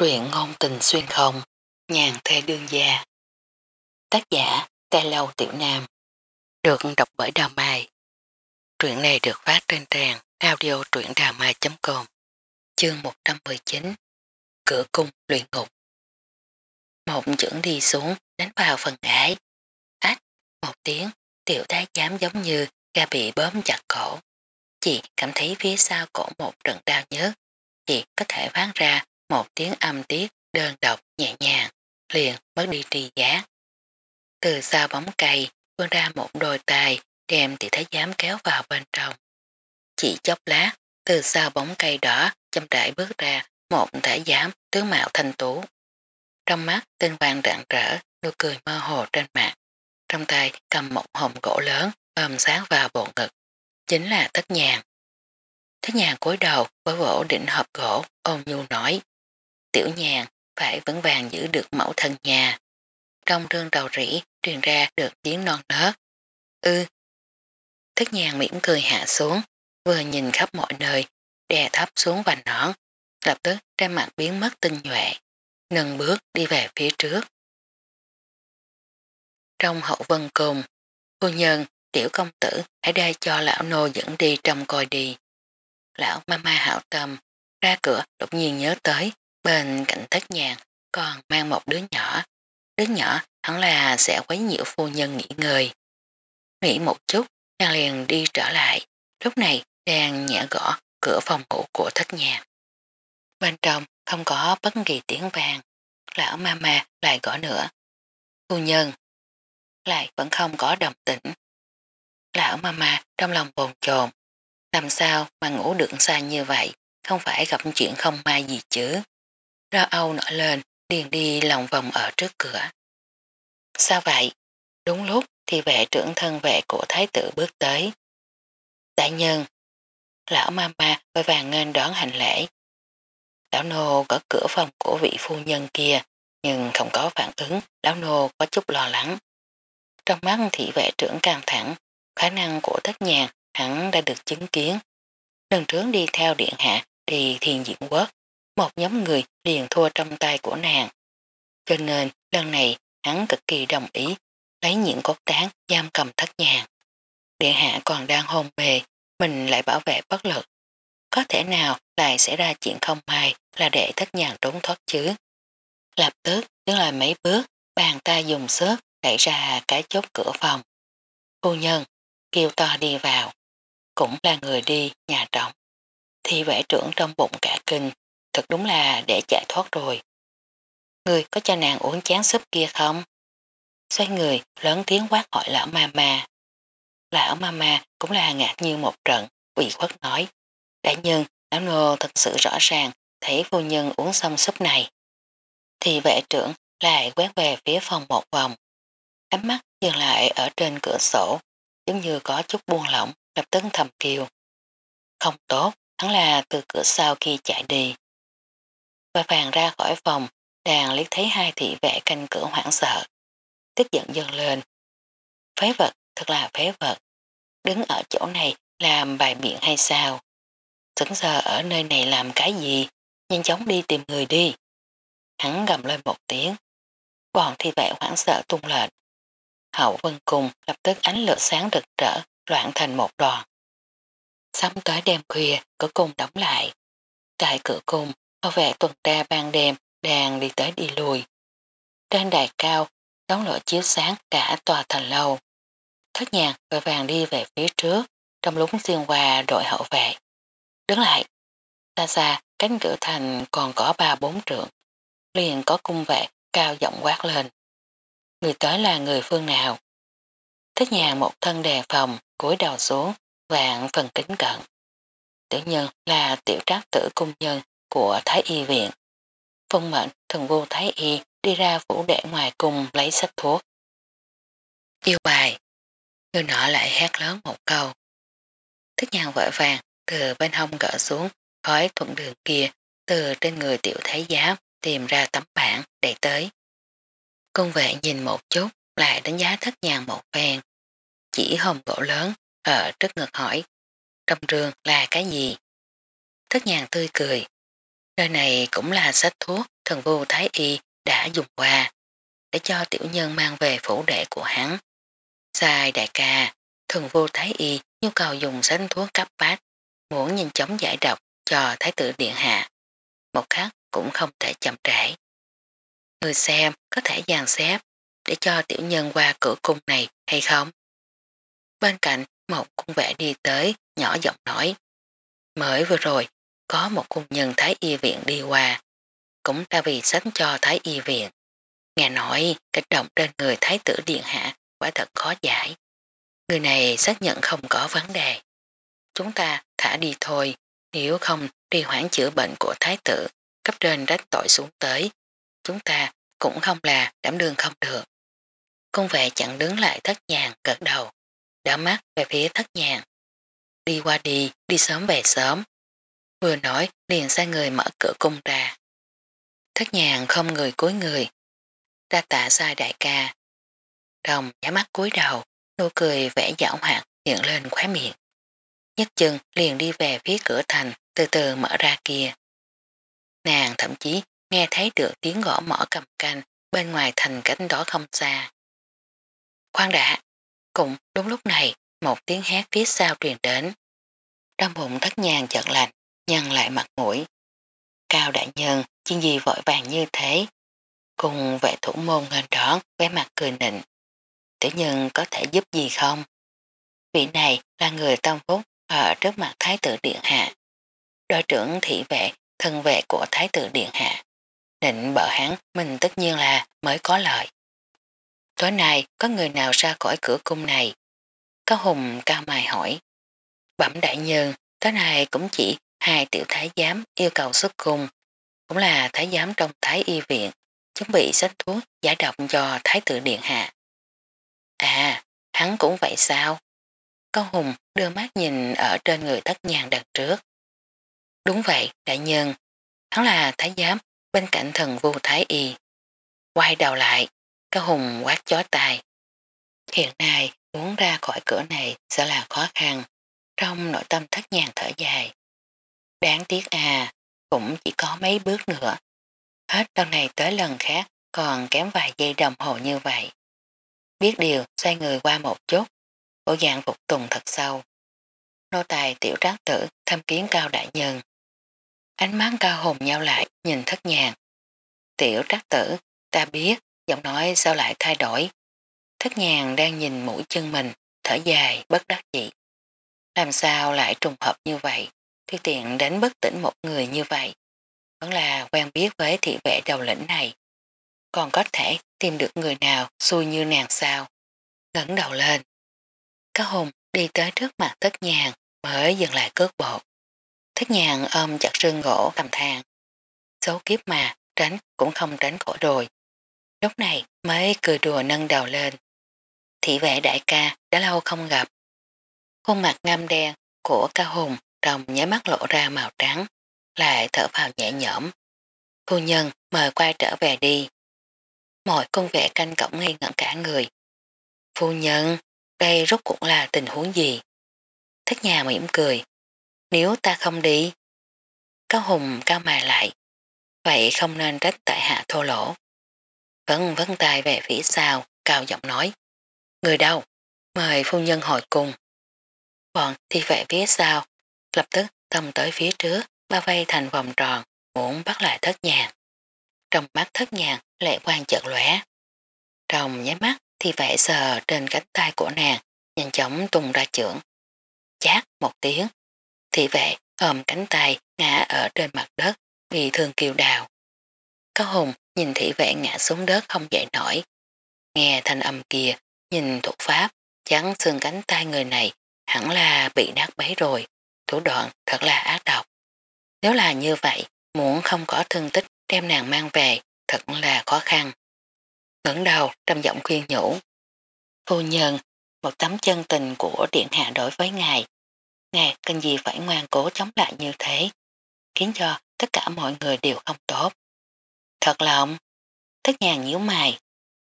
Truyện ngôn tình xuyên không, nhàn thê đương gia. Tác giả, Tê Lâu Tiểu Nam. Được đọc bởi Đào Mai. Truyện này được phát trên trang audio truyệnđàmai.com Chương 119 Cửa cung luyện ngục Một trưởng đi xuống đánh vào phần ái. Ách, một tiếng, tiểu thái giám giống như ga bị bóm chặt cổ. Chị cảm thấy phía sau cổ một trận đau nhớ. Chị có thể phát ra một tiếng âm tiết đơn độc nhẹ nhàng, liền mất đi tri giác. Từ sau bóng cây, vươn ra một đôi tay đem tỷ thái giám kéo vào bên trong. Chỉ chốc lát, từ sau bóng cây đỏ châm trải bước ra một thể giám tướng mạo thanh tú. Trong mắt tinh quang rạng rỡ, nụ cười mơ hồ trên mặt. Trong tay cầm một hồng gỗ lớn ôm sáng vào bộ ngực. Chính là tất nhàn. thất nhàn cúi đầu với vỗ đỉnh hộp gỗ ôm nhu nói tiểu nhàn phải vững vàng giữ được mẫu thân nhà. Trong rương đầu rỉ truyền ra được tiếng non nớt. Ừ. Ư. Thức nhàn mỉm cười hạ xuống, vừa nhìn khắp mọi nơi, đè thấp xuống vành nón, lập tức trên mặt biến mất tinh nhuệ, nâng bước đi về phía trước. Trong hậu vân cùng, cô nhân, tiểu công tử hãy đây cho lão nô dẫn đi trong coi đi. Lão mama hảo tâm, ra cửa đột nhiên nhớ tới Bên cạnh thất nhàn còn mang một đứa nhỏ. Đứa nhỏ hẳn là sẽ quấy nhiễu phu nhân nghỉ ngơi. Nghĩ một chút, nàng liền đi trở lại. Lúc này đang nhẹ gõ cửa phòng ngủ của thất nhàn. Bên trong không có bất kỳ tiếng vàng. Lão mama lại gõ nữa. Phu nhân lại vẫn không có đồng tĩnh. Lão mama trong lòng bồn chồn. Làm sao mà ngủ được xa như vậy, không phải gặp chuyện không may gì chứ. Ra âu nở lên, điền đi lòng vòng ở trước cửa. Sao vậy? Đúng lúc thì vệ trưởng thân vệ của thái tử bước tới. Đại nhân, lão mama vội vàng nên đón hành lễ. Lão nô có cửa phòng của vị phu nhân kia, nhưng không có phản ứng, lão nô có chút lo lắng. Trong mắt thị vệ trưởng căng thẳng, khả năng của tất nhà hẳn đã được chứng kiến. Lần trước đi theo điện hạ đi thiền diễn quốc, một nhóm người liền thua trong tay của nàng. Cho nên lần này hắn cực kỳ đồng ý lấy những cốt tán giam cầm thất nhàng. Điện hạ còn đang hôn mê, mình lại bảo vệ bất lực. Có thể nào lại xảy ra chuyện không may là để thất nhàng trốn thoát chứ. Lập tức đứng lại mấy bước, bàn tay dùng sức đẩy ra cái chốt cửa phòng. Phu nhân, kêu to đi vào. Cũng là người đi, nhà trọng. Thì vệ trưởng trong bụng cả kinh, thật đúng là để chạy thoát rồi. Người có cho nàng uống chán súp kia không? Xoay người, lớn tiếng quát hỏi lão mama. Lão mama cũng là ngạc như một trận, quỷ khuất nói. Đại nhân, lão nô thật sự rõ ràng thấy phu nhân uống xong súp này. Thì vệ trưởng lại quét về phía phòng một vòng. Ánh mắt dừng lại ở trên cửa sổ, giống như có chút buông lỏng, lập tức thầm kiều. Không tốt, hắn là từ cửa sau khi chạy đi và vàng ra khỏi phòng, đàn liếc thấy hai thị vệ canh cửa hoảng sợ. Tức giận dần lên. Phế vật, thật là phế vật. Đứng ở chỗ này làm bài biện hay sao? Sững sờ ở nơi này làm cái gì? Nhanh chóng đi tìm người đi. Hắn gầm lên một tiếng. Bọn thị vệ hoảng sợ tung lệnh. Hậu vân cùng lập tức ánh lửa sáng rực rỡ, loạn thành một đoàn. Sắm tới đêm khuya, cửa cung đóng lại. Tại cửa cung, Bảo vệ tuần tra ban đêm đang đi tới đi lùi. Trên đài cao, đóng lửa chiếu sáng cả tòa thành lâu. Thất nhạc vội vàng đi về phía trước, trong lúc xuyên qua đội hậu vệ. Đứng lại, xa xa cánh cửa thành còn có ba bốn trượng. Liền có cung vệ cao giọng quát lên. Người tới là người phương nào? Thất nhà một thân đề phòng, cúi đầu xuống, vạn phần kính cận. Tiểu nhân là tiểu trác tử cung nhân của Thái Y viện. Phong mệnh thần vô Thái Y đi ra phủ đệ ngoài cùng lấy sách thuốc. Yêu bài, người nọ lại hát lớn một câu. Thức nhàng vội vàng từ bên hông gỡ xuống khói thuận đường kia từ trên người tiểu thái giám tìm ra tấm bản để tới. Công vệ nhìn một chút lại đánh giá thất nhàng một phen. Chỉ hồng gỗ lớn ở trước ngực hỏi trong trường là cái gì? Thất nhàng tươi cười Nơi này cũng là sách thuốc thần vô thái y đã dùng qua để cho tiểu nhân mang về phủ đệ của hắn. Sai đại ca, thần vô thái y nhu cầu dùng sách thuốc cấp bát, muốn nhanh chóng giải độc cho thái tử điện hạ. Một khắc cũng không thể chậm trễ. Người xem có thể dàn xếp để cho tiểu nhân qua cửa cung này hay không? Bên cạnh một cung vệ đi tới nhỏ giọng nói mới vừa rồi có một cung nhân Thái Y viện đi qua cũng ta vì sánh cho Thái Y viện. Nghe nói kích động trên người Thái tử Điện Hạ quả thật khó giải. Người này xác nhận không có vấn đề. Chúng ta thả đi thôi, nếu không đi hoãn chữa bệnh của Thái tử, cấp trên rách tội xuống tới. Chúng ta cũng không là đảm đương không được. Công vệ chặn đứng lại thất nhàng gật đầu, đảo mắt về phía thất nhàng. Đi qua đi, đi sớm về sớm. Vừa nói liền sai người mở cửa cung ra. Thất nhàng không người cúi người. ta tạ sai đại ca. Đồng nhá mắt cúi đầu, nụ cười vẽ dạo hoạt hiện lên khóe miệng. Nhất chân liền đi về phía cửa thành từ từ mở ra kia. Nàng thậm chí nghe thấy được tiếng gõ mỏ cầm canh bên ngoài thành cánh đó không xa. Khoan đã, cũng đúng lúc này một tiếng hát phía sau truyền đến. Trong bụng thất nhàng chợt lạnh, nhăn lại mặt mũi. Cao đại nhân, chuyện gì vội vàng như thế? Cùng vệ thủ môn ngân đón, với mặt cười nịnh. Tiểu nhân có thể giúp gì không? Vị này là người tâm phúc ở trước mặt Thái tử Điện Hạ. Đội trưởng thị vệ, thân vệ của Thái tử Điện Hạ. Định bợ hắn mình tất nhiên là mới có lợi. Tối nay có người nào ra khỏi cửa cung này? Có hùng cao mài hỏi. Bẩm đại nhân, tối nay cũng chỉ hai tiểu thái giám yêu cầu xuất cung. Cũng là thái giám trong thái y viện, chuẩn bị sách thuốc giải độc cho thái tử điện hạ. À, hắn cũng vậy sao? Con hùng đưa mắt nhìn ở trên người thất nhàng đằng trước. Đúng vậy, đại nhân. Hắn là thái giám bên cạnh thần vô thái y. Quay đầu lại, cao hùng quát chó tài Hiện nay muốn ra khỏi cửa này sẽ là khó khăn. Trong nội tâm thất nhàng thở dài. Đáng tiếc à, cũng chỉ có mấy bước nữa. Hết lần này tới lần khác còn kém vài giây đồng hồ như vậy. Biết điều xoay người qua một chút, bộ dạng phục tùng thật sâu. Nô tài tiểu trác tử thăm kiến cao đại nhân. Ánh mắt cao hùng nhau lại nhìn thất nhàng. Tiểu trác tử, ta biết, giọng nói sao lại thay đổi. Thất nhàng đang nhìn mũi chân mình, thở dài, bất đắc dĩ. Làm sao lại trùng hợp như vậy, thì tiện đánh bất tỉnh một người như vậy. Vẫn là quen biết với thị vệ đầu lĩnh này. Còn có thể tìm được người nào xui như nàng sao. ngẩng đầu lên. Cá hùng đi tới trước mặt thất nhàng mới dừng lại cước bộ. Thất nhàng ôm chặt rương gỗ cầm thang. Xấu kiếp mà, tránh cũng không tránh khỏi rồi. Lúc này mới cười đùa nâng đầu lên. Thị vệ đại ca đã lâu không gặp. Khuôn mặt ngam đen của ca hùng trong nháy mắt lộ ra màu trắng, lại thở vào nhẹ nhõm. Phu nhân mời quay trở về đi. Mọi công vệ canh cổng ngay ngẩn cả người. Phu nhân, đây rốt cuộc là tình huống gì? Thất nhà mỉm cười. Nếu ta không đi. Cao hùng cao mài lại. Vậy không nên trách tại hạ thô lỗ. Vẫn vấn tay về phía sau, cao giọng nói. Người đâu? Mời phu nhân hồi cùng. Bọn thì vệ phía sau, lập tức tông tới phía trước, bao vây thành vòng tròn, muốn bắt lại thất nhàng. Trong mắt thất nhàng, lệ quan chợt lóe. Trong nháy mắt, thi vẽ sờ trên cánh tay của nàng, nhanh chóng tung ra trưởng. Chát một tiếng, thị vệ ôm cánh tay ngã ở trên mặt đất, bị thương kiều đào. Cao Hùng nhìn thị vệ ngã xuống đất không dậy nổi. Nghe thanh âm kia, nhìn thuộc pháp, chắn xương cánh tay người này hẳn là bị nát bấy rồi, thủ đoạn thật là ác độc. Nếu là như vậy, muốn không có thương tích đem nàng mang về, thật là khó khăn. ngẩng đầu trầm giọng khuyên nhủ. Phu nhân, một tấm chân tình của điện hạ đối với ngài. Ngài cần gì phải ngoan cố chống lại như thế, khiến cho tất cả mọi người đều không tốt. Thật lòng, tất nhàng nhíu mày.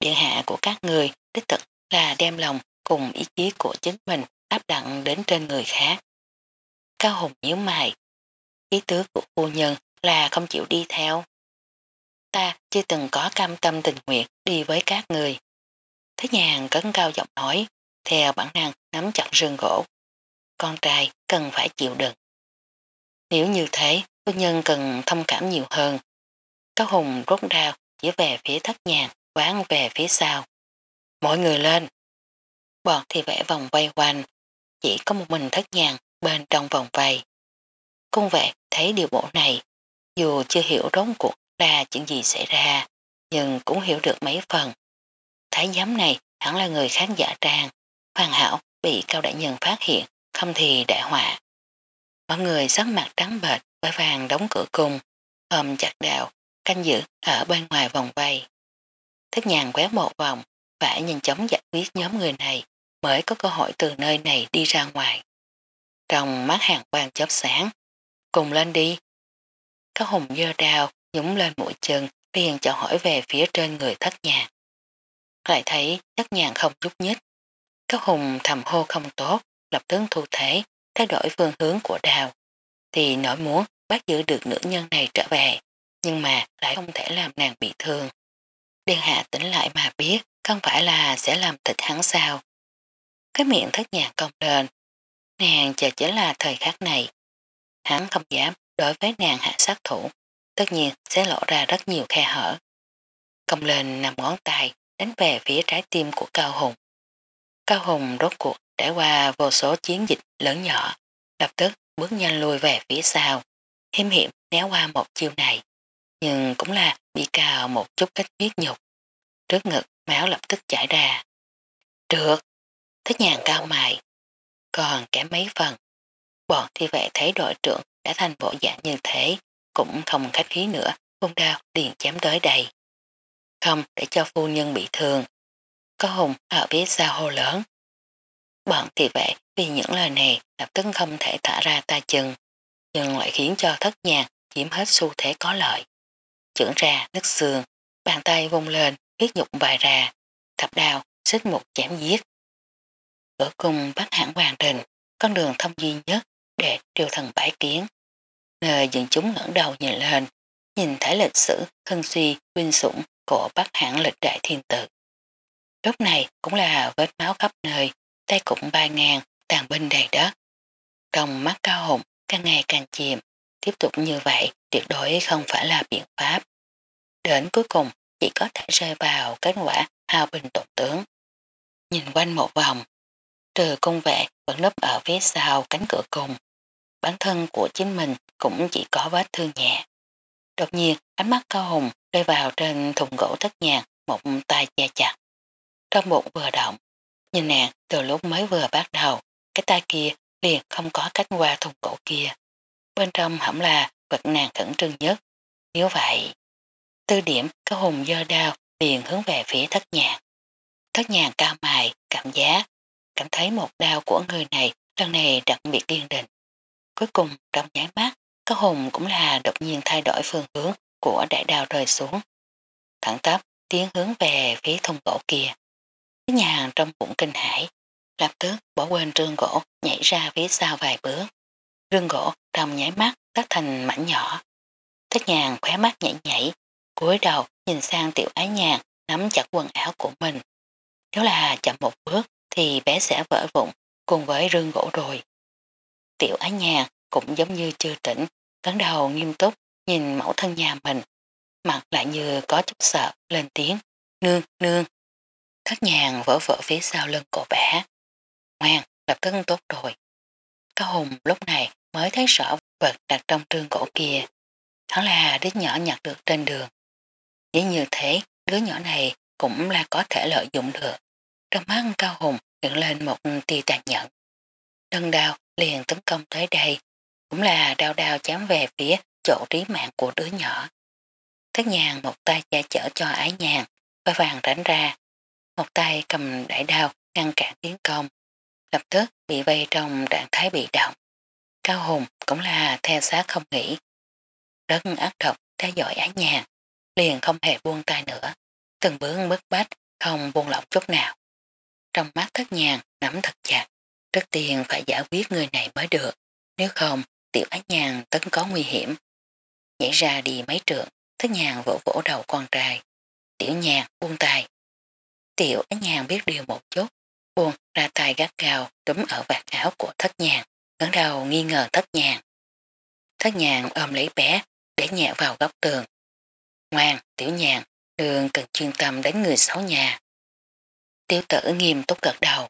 Điện hạ của các người đích thực là đem lòng cùng ý chí của chính mình áp đặt đến trên người khác. Cao Hùng nhíu mày. Ý tứ của phu nhân là không chịu đi theo. ta chưa từng có cam tâm tình nguyện đi với các người. Thế nhàn cấn cao giọng nói, theo bản năng nắm chặt rương gỗ. Con trai cần phải chịu đựng. Nếu như thế, phu nhân cần thông cảm nhiều hơn. Cao Hùng rút đao chỉ về phía thất nhàn, quán về phía sau. Mọi người lên. Bọn thì vẽ vòng quay quanh, chỉ có một mình thất nhàn bên trong vòng vây. Cung vẹt thấy điều bộ này, dù chưa hiểu rốn cuộc là chuyện gì xảy ra, nhưng cũng hiểu được mấy phần. Thái giám này hẳn là người kháng giả trang, hoàn hảo bị cao đại nhân phát hiện, không thì đại họa. Mọi người sắc mặt trắng bệch với vàng đóng cửa cung, ôm chặt đạo, canh giữ ở bên ngoài vòng vây. Thích nhàn quét một vòng, phải nhanh chóng giải quyết nhóm người này mới có cơ hội từ nơi này đi ra ngoài. Trong mắt hàng quang chớp sáng, cùng lên đi. Các hùng dơ đào nhúng lên mũi chân liền chào hỏi về phía trên người thất nhàn. Lại thấy thất nhàn không chút nhích. Các hùng thầm hô không tốt, lập tức thu thể, thay đổi phương hướng của đào. Thì nỗi muốn bắt giữ được nữ nhân này trở về, nhưng mà lại không thể làm nàng bị thương. Điên hạ tỉnh lại mà biết, không phải là sẽ làm thịt hắn sao. Cái miệng thất nhàn cong lên, nàng chờ chính là thời khắc này. Hắn không dám đối với nàng hạ sát thủ, tất nhiên sẽ lộ ra rất nhiều khe hở. Công lên nằm ngón tay, đánh về phía trái tim của Cao Hùng. Cao Hùng rốt cuộc trải qua vô số chiến dịch lớn nhỏ, lập tức bước nhanh lùi về phía sau, hiếm hiểm né qua một chiêu này, nhưng cũng là bị cào một chút cách huyết nhục. Trước ngực máu lập tức chảy ra. Trượt, thích nhàn cao mày, còn kém mấy phần. Bọn thi vệ thấy đội trưởng đã thành bộ dạng như thế, cũng không khách khí nữa, vung đao liền chém tới đầy, Không để cho phu nhân bị thương. Có hùng ở phía sau hô lớn. Bọn thị vệ vì những lời này lập tức không thể thả ra ta chừng, nhưng lại khiến cho thất nhạc chiếm hết xu thế có lợi. Chưởng ra nứt xương, bàn tay vung lên, huyết nhục bài ra, thập đao, xích một chém giết. Ở cùng bác hãng hoàng đình, con đường thông duy nhất để triều thần bãi kiến. Nơi dân chúng ngẩng đầu nhìn lên, nhìn thấy lịch sử thân suy, quyên sủng của bác hãng lịch đại thiên tử. Lúc này cũng là vết máu khắp nơi, tay cũng ba ngàn, tàn binh đầy đất. Trong mắt cao hùng càng ngày càng chìm, tiếp tục như vậy tuyệt đối không phải là biện pháp. Đến cuối cùng chỉ có thể rơi vào kết quả hao bình tổn tướng. Nhìn quanh một vòng, trừ công vệ vẫn nấp ở phía sau cánh cửa cùng. Bản thân của chính mình cũng chỉ có vết thương nhẹ. Đột nhiên ánh mắt cao hùng rơi vào trên thùng gỗ thất nhạc một tay che chặt. Trong bụng vừa động, nhìn nàng từ lúc mới vừa bắt đầu, cái tay kia liền không có cách qua thùng gỗ kia. Bên trong hẳn là vật nàng khẩn trương nhất. Nếu vậy, tư điểm cao hùng dơ đao liền hướng về phía thất nhạc. Thất nhạc cao mài, cảm giác, cảm thấy một đao của người này lần này đặc biệt điên định. Cuối cùng trong nháy mắt, các hùng cũng là đột nhiên thay đổi phương hướng của đại đao rơi xuống. Thẳng tắp tiến hướng về phía thùng gỗ kia. Cái nhà hàng trong bụng kinh hải, lập tức bỏ quên rương gỗ nhảy ra phía sau vài bước. Rương gỗ trong nháy mắt tắt thành mảnh nhỏ. Thích nhàn khóe mắt nhảy nhảy, cúi đầu nhìn sang tiểu ái nhàn nắm chặt quần áo của mình. Nếu là chậm một bước thì bé sẽ vỡ vụn cùng với rương gỗ rồi. Tiểu ái nhàn cũng giống như chưa tỉnh, cắn đầu nghiêm túc nhìn mẫu thân nhà mình, mặt lại như có chút sợ, lên tiếng, nương, nương. Thất nhàn vỡ vỡ phía sau lưng cổ bé. Ngoan, lập tức tốt rồi. Cao Hùng lúc này mới thấy rõ vật đặt trong trương cổ kia. Hắn là đứa nhỏ nhặt được trên đường. Chỉ như thế, đứa nhỏ này cũng là có thể lợi dụng được. Trong mắt Cao Hùng hiện lên một ừ, tia tàn nhẫn. Đơn đao liền tấn công tới đây, cũng là đao đao chém về phía chỗ trí mạng của đứa nhỏ. Thất nhàng một tay che chở cho ái nhàng, và vàng tránh ra. Một tay cầm đại đao ngăn cản tiến công, lập tức bị vây trong trạng thái bị động. Cao Hùng cũng là theo sát không nghĩ. Rất ác độc theo dõi ái nhàng, liền không hề buông tay nữa, từng bước bức bách, không buông lỏng chút nào. Trong mắt thất nhàng nắm thật chặt, trước tiên phải giải quyết người này mới được, nếu không tiểu ái nhàng tấn có nguy hiểm. Nhảy ra đi mấy trượng, thất nhàng vỗ vỗ đầu con trai. Tiểu nhàng buông tay. Tiểu á nhàng biết điều một chút, buông ra tay gắt gào túm ở vạt áo của thất nhàng, ngấn đầu nghi ngờ thất nhàng. Thất nhàng ôm lấy bé để nhẹ vào góc tường. Ngoan, tiểu nhàng, đường cần chuyên tâm đến người xấu nhà. Tiểu tử nghiêm túc gật đầu.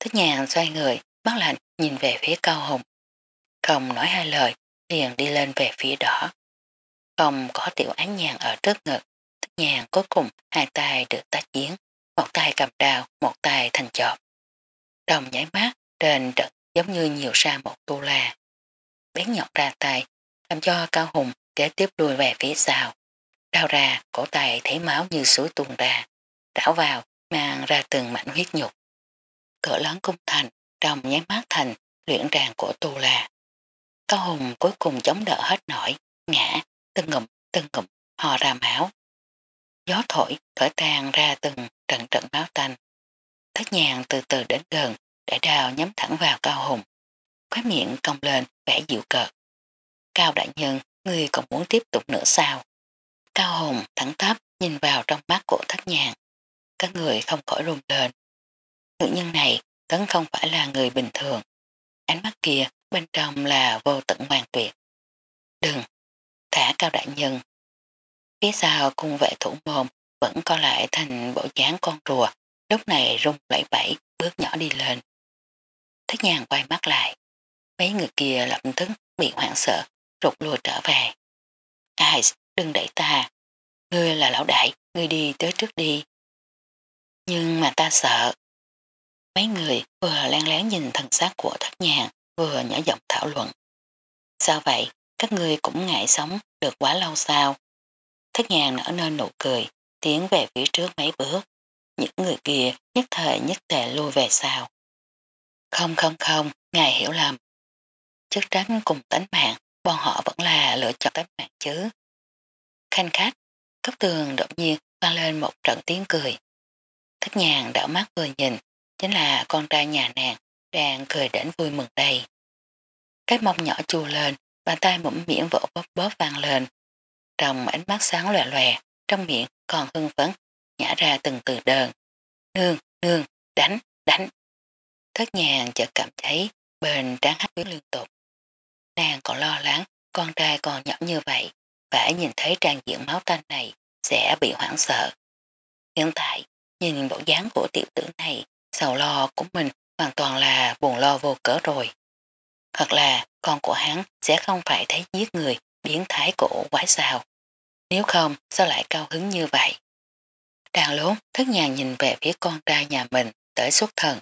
Thích nhàn xoay người, mắt lạnh nhìn về phía cao hùng. Không nói hai lời, liền đi lên về phía đỏ. Không có tiểu án nhàn ở trước ngực, Thích nhàng cuối cùng hai tay được tách chiến, một tay cầm đào, một tay thành chọp. Đồng nháy mắt, trên trận giống như nhiều ra một tu la. Bén nhọt ra tay, làm cho cao hùng kế tiếp đuôi về phía sau. Đào ra, cổ tay thấy máu như suối tuôn ra, đảo vào, mang ra từng mảnh huyết nhục. Cửa lớn cung thành, trong nháy mắt thành, luyện ràng của tu la. Cao hùng cuối cùng chống đỡ hết nổi, ngã, từng ngụm, từng ngụm, hò ra máu. Gió thổi, thổi tan ra từng trận trận máu tanh. Thất nhàng từ từ đến gần, để đào nhắm thẳng vào cao hùng. Khói miệng cong lên, vẻ dịu cợt. Cao đại nhân, người còn muốn tiếp tục nữa sao? Cao hùng thẳng tắp nhìn vào trong mắt của thất nhàng. Các người không khỏi run lên. Nữ nhân này tấn không phải là người bình thường. Ánh mắt kia bên trong là vô tận hoàn tuyệt. Đừng, thả cao đại nhân. Phía sau cung vệ thủ môn vẫn co lại thành bộ dáng con rùa, lúc này rung lẫy bẫy bước nhỏ đi lên. Thế nhàng quay mắt lại. Mấy người kia lập tức bị hoảng sợ, rụt lùi trở về. Ai, đừng đẩy ta. Ngươi là lão đại, ngươi đi tới trước đi. Nhưng mà ta sợ. Mấy người vừa len lén nhìn thần xác của thất nhàng, vừa nhỏ giọng thảo luận. Sao vậy, các người cũng ngại sống được quá lâu sao? Thất nhàng nở nên nụ cười, tiến về phía trước mấy bước. Những người kia nhất thời nhất tệ lui về sau. Không không không, ngài hiểu lầm. Chức tránh cùng tánh mạng, bọn họ vẫn là lựa chọn tánh mạng chứ. Khanh khách, cấp tường đột nhiên vang lên một trận tiếng cười. Thất nhàng đảo mắt vừa nhìn, chính là con trai nhà nàng đang cười đến vui mừng đây. Cái mông nhỏ chù lên, bàn tay mũm miệng vỗ bóp bóp vang lên. Trong ánh mắt sáng lòe lòe, trong miệng còn hưng phấn, nhả ra từng từ đơn. Nương, nương, đánh, đánh. Thất nhàng chợt cảm thấy bền tráng hát biến liên tục. Nàng còn lo lắng, con trai còn nhỏ như vậy, phải nhìn thấy trang diện máu tanh này sẽ bị hoảng sợ. Hiện tại, nhìn bộ dáng của tiểu tử này, sầu lo của mình hoàn toàn là buồn lo vô cỡ rồi. Hoặc là con của hắn sẽ không phải thấy giết người biến thái cổ quái sao. Nếu không, sao lại cao hứng như vậy? Đàn lốn, thất nhàng nhìn về phía con trai nhà mình tới xuất thần.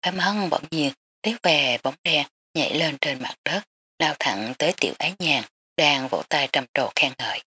Ấm hân bỗng nhiên tiếp về bóng đen nhảy lên trên mặt đất, lao thẳng tới tiểu ái nhàn, đang vỗ tay trầm trồ khen ngợi.